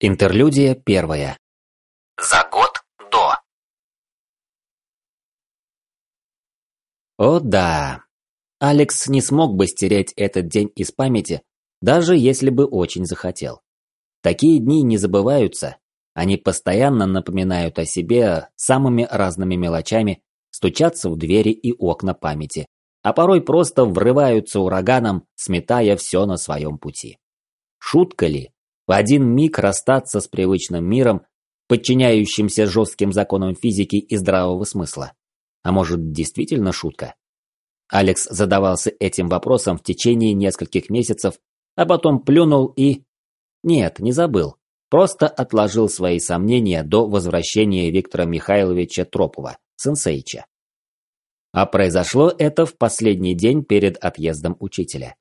Интерлюдия первая. За год до. О да. Алекс не смог бы стереть этот день из памяти, даже если бы очень захотел. Такие дни не забываются. Они постоянно напоминают о себе самыми разными мелочами, стучатся в двери и окна памяти, а порой просто врываются ураганом, сметая все на своем пути. Шутка ли? В один миг расстаться с привычным миром, подчиняющимся жестким законам физики и здравого смысла. А может, действительно шутка? Алекс задавался этим вопросом в течение нескольких месяцев, а потом плюнул и... Нет, не забыл. Просто отложил свои сомнения до возвращения Виктора Михайловича Тропова, сенсейча. А произошло это в последний день перед отъездом учителя.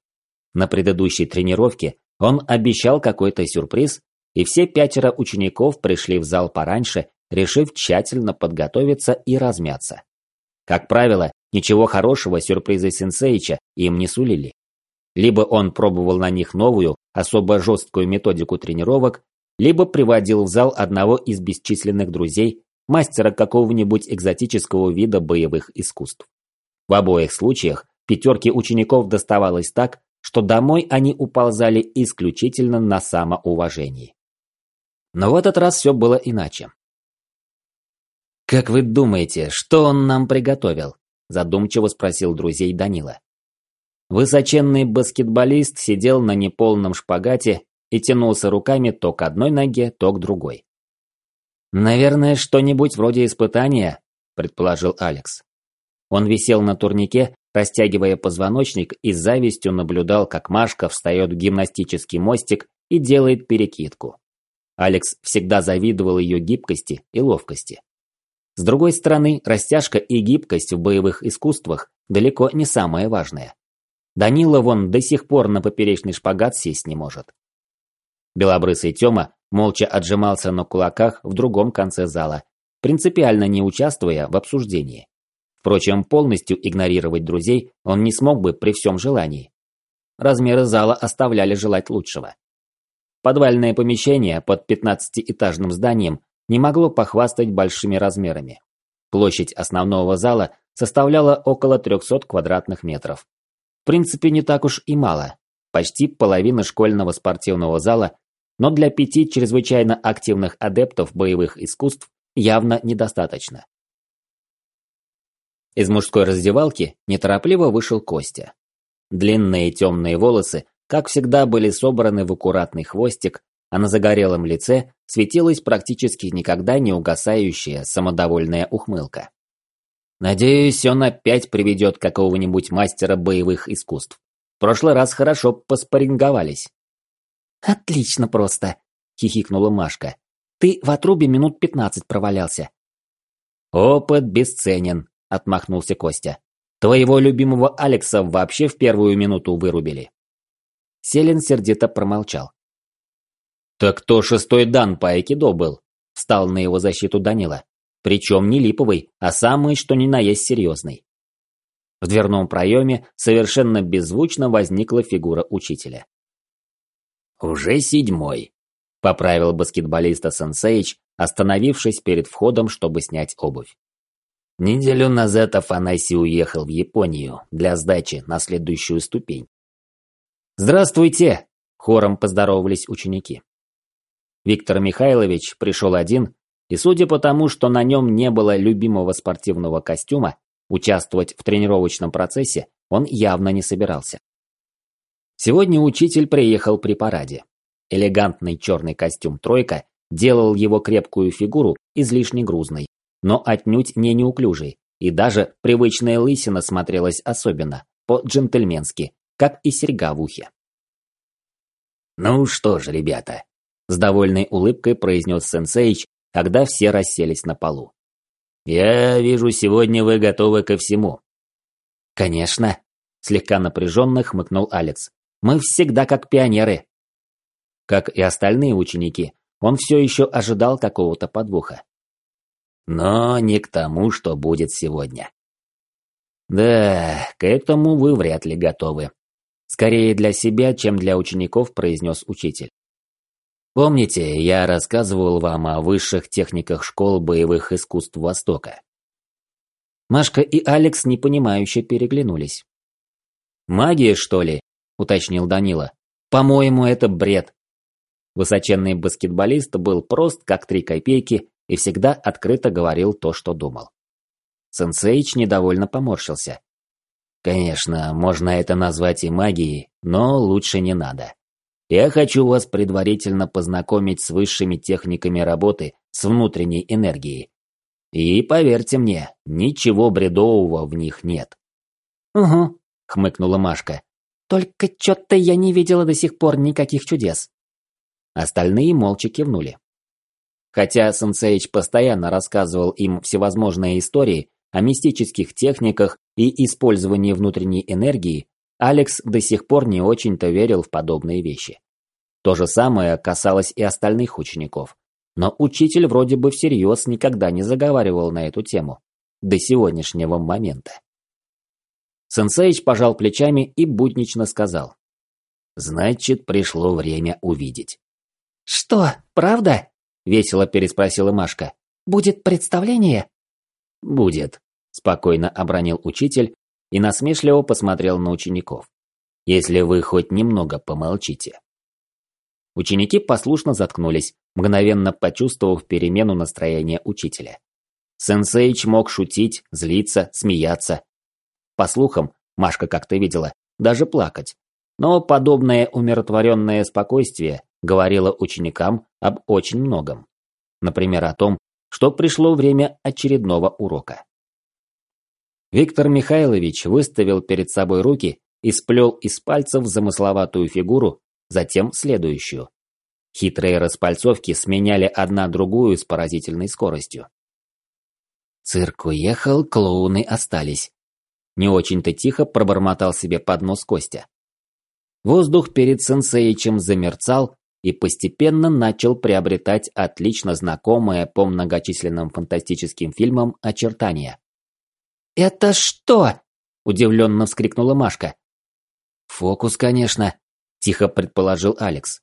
На предыдущей тренировке он обещал какой-то сюрприз, и все пятеро учеников пришли в зал пораньше, решив тщательно подготовиться и размяться. Как правило, ничего хорошего сюрпризы Сенсеича им не сулили. Либо он пробовал на них новую, особо жесткую методику тренировок, либо приводил в зал одного из бесчисленных друзей, мастера какого-нибудь экзотического вида боевых искусств. В обоих случаях пятерке учеников доставалось так, что домой они уползали исключительно на самоуважении. Но в этот раз все было иначе. «Как вы думаете, что он нам приготовил?» – задумчиво спросил друзей Данила. Высоченный баскетболист сидел на неполном шпагате и тянулся руками то к одной ноге, то к другой. «Наверное, что-нибудь вроде испытания», – предположил Алекс. Он висел на турнике, растягивая позвоночник и с завистью наблюдал, как Машка встает в гимнастический мостик и делает перекидку. Алекс всегда завидовал ее гибкости и ловкости. С другой стороны, растяжка и гибкость в боевых искусствах далеко не самое важное. Данила вон до сих пор на поперечный шпагат сесть не может. Белобрысый Тёма молча отжимался на кулаках в другом конце зала, принципиально не участвуя в обсуждении. Впрочем, полностью игнорировать друзей он не смог бы при всем желании. Размеры зала оставляли желать лучшего. Подвальное помещение под 15-этажным зданием не могло похвастать большими размерами. Площадь основного зала составляла около 300 квадратных метров. В принципе, не так уж и мало. Почти половина школьного спортивного зала, но для пяти чрезвычайно активных адептов боевых искусств явно недостаточно. Из мужской раздевалки неторопливо вышел Костя. Длинные темные волосы, как всегда, были собраны в аккуратный хвостик, а на загорелом лице светилась практически никогда не угасающая самодовольная ухмылка. Надеюсь, он опять приведет какого-нибудь мастера боевых искусств. В прошлый раз хорошо поспоринговались. «Отлично просто», — хихикнула Машка. «Ты в отрубе минут пятнадцать провалялся». «Опыт бесценен», отмахнулся Костя. Твоего любимого Алекса вообще в первую минуту вырубили. Селин сердито промолчал. Так кто шестой дан по айкидо был? Встал на его защиту Данила. Причем не липовый, а самый что ни на есть серьезный. В дверном проеме совершенно беззвучно возникла фигура учителя. «Уже седьмой», – поправил баскетболиста Сенсейч, остановившись перед входом, чтобы снять обувь. Неделю назад Афанасий уехал в Японию для сдачи на следующую ступень. «Здравствуйте!» – хором поздоровались ученики. Виктор Михайлович пришел один, и судя по тому, что на нем не было любимого спортивного костюма, участвовать в тренировочном процессе он явно не собирался. Сегодня учитель приехал при параде. Элегантный черный костюм «тройка» делал его крепкую фигуру излишне грузной, но отнюдь не неуклюжий, и даже привычная лысина смотрелась особенно, по-джентльменски, как и серьга в ухе. «Ну что ж, ребята», – с довольной улыбкой произнес сенсейч, когда все расселись на полу. «Я вижу, сегодня вы готовы ко всему». «Конечно», – слегка напряженно хмыкнул Алекс. «Мы всегда как пионеры». Как и остальные ученики, он все еще ожидал какого-то подвоха но не к тому, что будет сегодня. Да, к этому вы вряд ли готовы. Скорее для себя, чем для учеников, произнес учитель. Помните, я рассказывал вам о высших техниках школ боевых искусств Востока? Машка и Алекс непонимающе переглянулись. «Магия, что ли?» – уточнил Данила. «По-моему, это бред». Высоченный баскетболист был прост, как три копейки, и всегда открыто говорил то, что думал. Сенсейч недовольно поморщился. Конечно, можно это назвать и магией, но лучше не надо. Я хочу вас предварительно познакомить с высшими техниками работы с внутренней энергией. И поверьте мне, ничего бредового в них нет. «Угу», — хмыкнула Машка. «Только чё-то я не видела до сих пор никаких чудес». Остальные молча кивнули. Хотя Сенсейч постоянно рассказывал им всевозможные истории о мистических техниках и использовании внутренней энергии, Алекс до сих пор не очень-то верил в подобные вещи. То же самое касалось и остальных учеников. Но учитель вроде бы всерьез никогда не заговаривал на эту тему. До сегодняшнего момента. Сенсейч пожал плечами и буднично сказал. «Значит, пришло время увидеть». «Что, правда?» – весело переспросила Машка. «Будет представление?» «Будет», – спокойно обронил учитель и насмешливо посмотрел на учеников. «Если вы хоть немного помолчите». Ученики послушно заткнулись, мгновенно почувствовав перемену настроения учителя. Сенсейч мог шутить, злиться, смеяться. По слухам, Машка как-то видела, даже плакать. Но подобное умиротворенное спокойствие говорило ученикам об очень многом. Например, о том, что пришло время очередного урока. Виктор Михайлович выставил перед собой руки и сплел из пальцев замысловатую фигуру, затем следующую. Хитрые распальцовки сменяли одна другую с поразительной скоростью. Цирк уехал, клоуны остались. Не очень-то тихо пробормотал себе под нос Костя. Воздух перед сенсеичем замерцал и постепенно начал приобретать отлично знакомое по многочисленным фантастическим фильмам очертания. «Это что?» – удивленно вскрикнула Машка. «Фокус, конечно», – тихо предположил Алекс.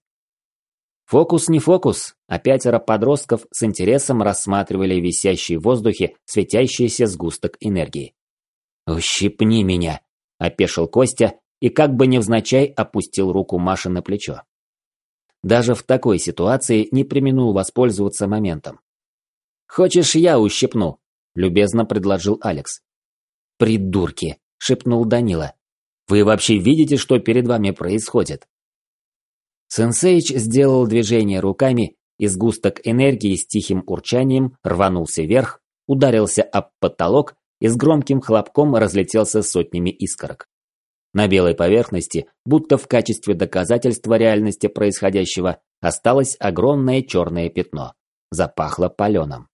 Фокус не фокус, а пятеро подростков с интересом рассматривали висящий в воздухе светящийся сгусток энергии. «Ущипни меня!» – опешил Костя и как бы невзначай опустил руку Маши на плечо. Даже в такой ситуации не применул воспользоваться моментом. «Хочешь, я ущипну?» – любезно предложил Алекс. «Придурки!» – шепнул Данила. «Вы вообще видите, что перед вами происходит?» Сенсейч сделал движение руками, и сгусток энергии с тихим урчанием рванулся вверх, ударился об потолок и с громким хлопком разлетелся сотнями искорок. На белой поверхности, будто в качестве доказательства реальности происходящего, осталось огромное черное пятно. Запахло паленым.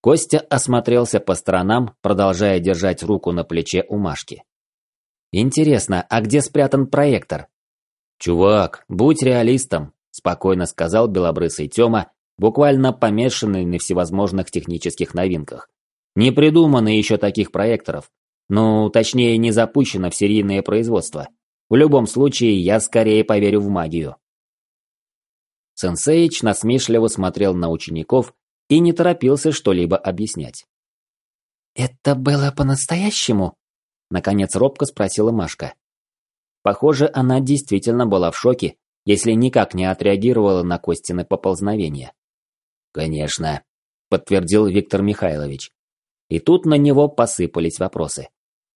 Костя осмотрелся по сторонам, продолжая держать руку на плече у Машки. «Интересно, а где спрятан проектор?» «Чувак, будь реалистом», – спокойно сказал белобрысый Тёма, буквально помешанный на всевозможных технических новинках. Не придумано еще таких проекторов. Ну, точнее, не запущено в серийное производство. В любом случае, я скорее поверю в магию. Сенсейч насмешливо смотрел на учеников и не торопился что-либо объяснять. «Это было по-настоящему?» Наконец робко спросила Машка. Похоже, она действительно была в шоке, если никак не отреагировала на Костины поползновения. «Конечно», – подтвердил Виктор Михайлович. И тут на него посыпались вопросы.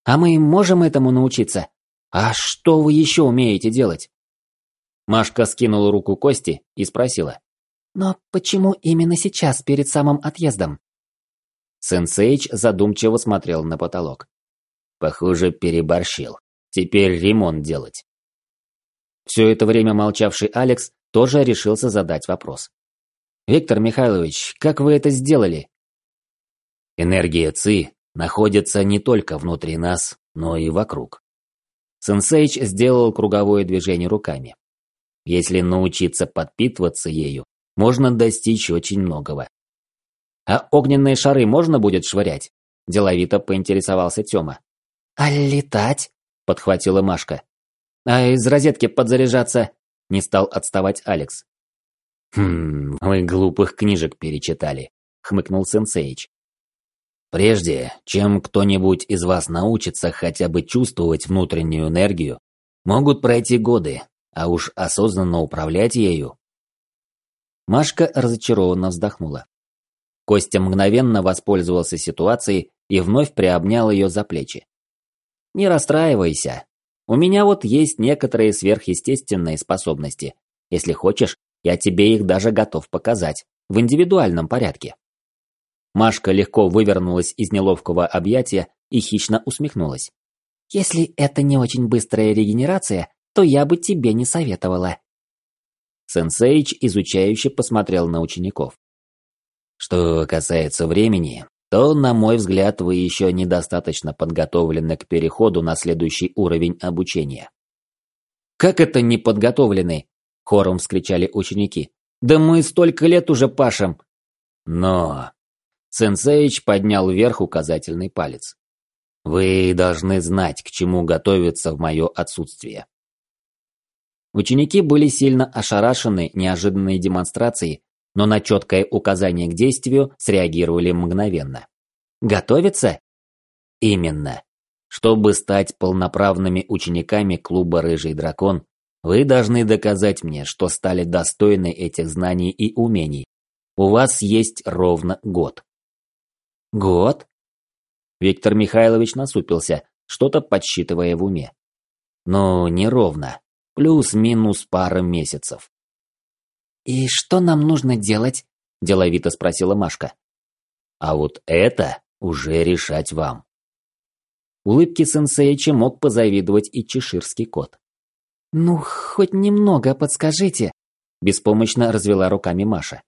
«А мы можем этому научиться? А что вы еще умеете делать?» Машка скинула руку Кости и спросила. «Но почему именно сейчас, перед самым отъездом?» Сенсейч задумчиво смотрел на потолок. Похоже, переборщил. Теперь ремонт делать. Все это время молчавший Алекс тоже решился задать вопрос. «Виктор Михайлович, как вы это сделали?» Энергия ЦИ находится не только внутри нас, но и вокруг. Сенсейч сделал круговое движение руками. Если научиться подпитываться ею, можно достичь очень многого. «А огненные шары можно будет швырять?» – деловито поинтересовался Тёма. «А летать?» подхватила Машка. А из розетки подзаряжаться? Не стал отставать Алекс. Хм, вы глупых книжек перечитали, хмыкнул Сенсейч. Прежде, чем кто-нибудь из вас научится хотя бы чувствовать внутреннюю энергию, могут пройти годы, а уж осознанно управлять ею. Машка разочарованно вздохнула. Костя мгновенно воспользовался ситуацией и вновь приобнял ее за плечи. «Не расстраивайся. У меня вот есть некоторые сверхъестественные способности. Если хочешь, я тебе их даже готов показать. В индивидуальном порядке». Машка легко вывернулась из неловкого объятия и хищно усмехнулась. «Если это не очень быстрая регенерация, то я бы тебе не советовала». Сенсейч изучающе посмотрел на учеников. Что касается времени, то, на мой взгляд, вы еще недостаточно подготовлены к переходу на следующий уровень обучения. «Как это не подготовлены?» – хором вскричали ученики. «Да мы столько лет уже пашем!» «Но...» Сенсейч поднял вверх указательный палец. «Вы должны знать, к чему готовиться в мое отсутствие». Ученики были сильно ошарашены неожиданной демонстрацией, но на четкое указание к действию среагировали мгновенно. «Готовиться?» «Именно. Чтобы стать полноправными учениками клуба «Рыжий дракон», вы должны доказать мне, что стали достойны этих знаний и умений. У вас есть ровно год. Год? Виктор Михайлович насупился, что-то подсчитывая в уме. Но неровно. Плюс-минус пара месяцев. «И что нам нужно делать?» – деловито спросила Машка. «А вот это уже решать вам». Улыбки сенсеича мог позавидовать и чеширский кот. «Ну, хоть немного подскажите», – беспомощно развела руками Маша.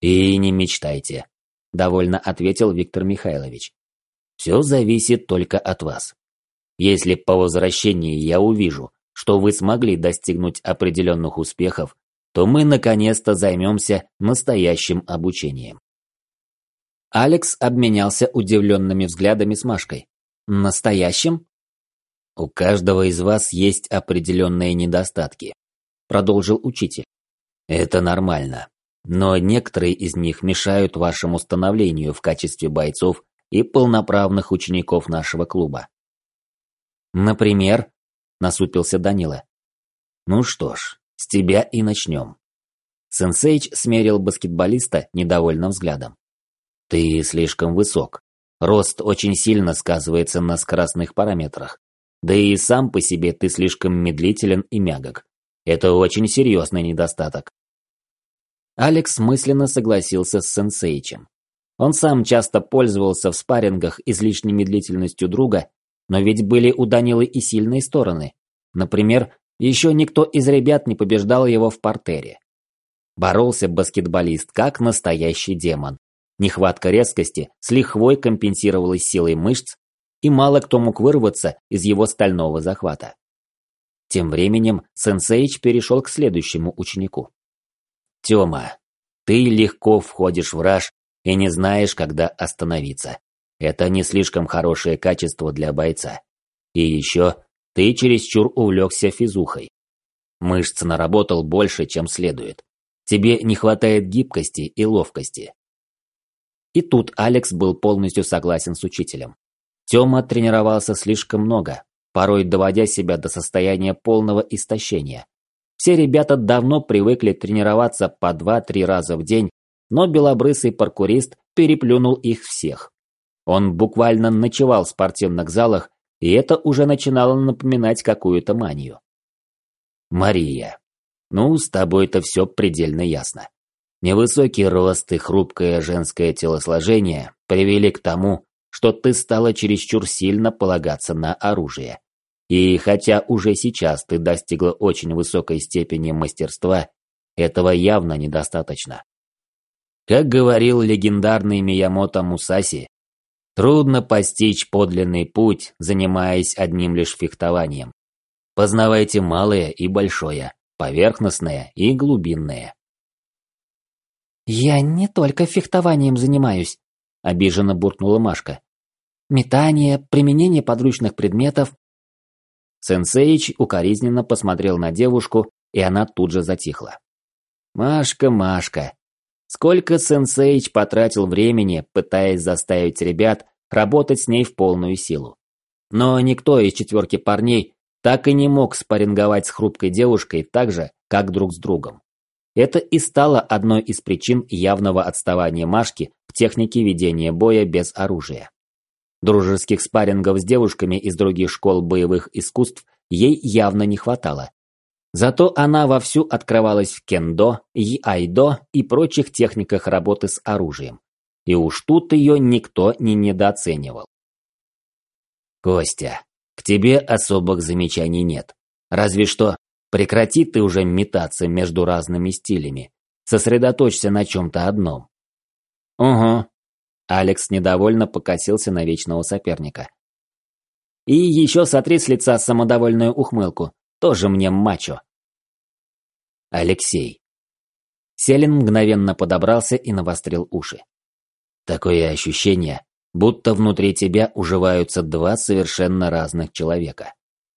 «И не мечтайте довольно ответил Виктор Михайлович. Все зависит только от вас. Если по возвращении я увижу, что вы смогли достигнуть определенных успехов, то мы наконец-то займемся настоящим обучением. Алекс обменялся удивленными взглядами с Машкой. Настоящим? У каждого из вас есть определенные недостатки, продолжил учитель. Это нормально. Но некоторые из них мешают вашему становлению в качестве бойцов и полноправных учеников нашего клуба. Например, насупился Данила. Ну что ж, с тебя и начнем. Сенсейч смерил баскетболиста недовольным взглядом. Ты слишком высок. Рост очень сильно сказывается на скоростных параметрах. Да и сам по себе ты слишком медлителен и мягок. Это очень серьезный недостаток. Алекс мысленно согласился с сенсейчем. Он сам часто пользовался в спаррингах излишней медлительностью друга, но ведь были у Данилы и сильные стороны. Например, еще никто из ребят не побеждал его в портере. Боролся баскетболист как настоящий демон. Нехватка резкости с лихвой компенсировалась силой мышц, и мало кто мог вырваться из его стального захвата. Тем временем Сенсейч перешел к следующему ученику. Тёма, ты легко входишь в раж и не знаешь, когда остановиться. Это не слишком хорошее качество для бойца. И еще ты чересчур увлекся физухой. Мышц наработал больше, чем следует. Тебе не хватает гибкости и ловкости. И тут Алекс был полностью согласен с учителем. Тёма тренировался слишком много, порой доводя себя до состояния полного истощения. Все ребята давно привыкли тренироваться по 2-3 раза в день, но белобрысый паркурист переплюнул их всех. Он буквально ночевал в спортивных залах, и это уже начинало напоминать какую-то манию. Мария. Ну, с тобой-то все предельно ясно. Невысокий рост и хрупкое женское телосложение привели к тому, что ты стала чересчур сильно полагаться на оружие. И хотя уже сейчас ты достигла очень высокой степени мастерства, этого явно недостаточно. Как говорил легендарный Миямото Мусаси, трудно постичь подлинный путь, занимаясь одним лишь фехтованием. Познавайте малое и большое, поверхностное и глубинное. «Я не только фехтованием занимаюсь», – обиженно буркнула Машка. «Метание, применение подручных предметов, Сенсеич укоризненно посмотрел на девушку, и она тут же затихла. Машка, Машка. Сколько Сенсейч потратил времени, пытаясь заставить ребят работать с ней в полную силу. Но никто из четверки парней так и не мог спарринговать с хрупкой девушкой так же, как друг с другом. Это и стало одной из причин явного отставания Машки в технике ведения боя без оружия. Дружеских спаррингов с девушками из других школ боевых искусств ей явно не хватало. Зато она вовсю открывалась в кендо, айдо и прочих техниках работы с оружием. И уж тут ее никто не недооценивал. Костя, к тебе особых замечаний нет. Разве что прекрати ты уже метаться между разными стилями. Сосредоточься на чем-то одном. Угу. Алекс недовольно покосился на вечного соперника. И еще сотри с лица самодовольную ухмылку. Тоже мне мачо. Алексей. Селин мгновенно подобрался и навострил уши. Такое ощущение, будто внутри тебя уживаются два совершенно разных человека.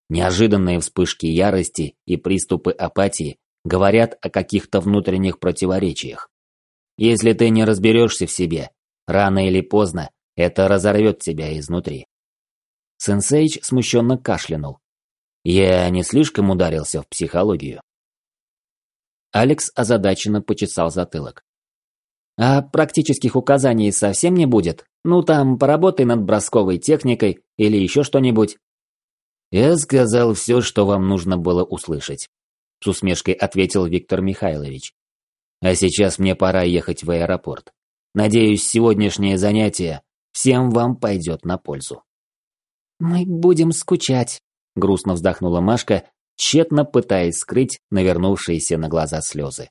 Неожиданные вспышки ярости и приступы апатии говорят о каких-то внутренних противоречиях. Если ты не разберешься в себе, рано или поздно это разорвет тебя изнутри. Сенсейч смущенно кашлянул. Я не слишком ударился в психологию. Алекс озадаченно почесал затылок. А практических указаний совсем не будет? Ну там, поработай над бросковой техникой или еще что-нибудь. Я сказал все, что вам нужно было услышать. С усмешкой ответил Виктор Михайлович. А сейчас мне пора ехать в аэропорт. Надеюсь, сегодняшнее занятие всем вам пойдет на пользу. Мы будем скучать, грустно вздохнула Машка, тщетно пытаясь скрыть навернувшиеся на глаза слезы.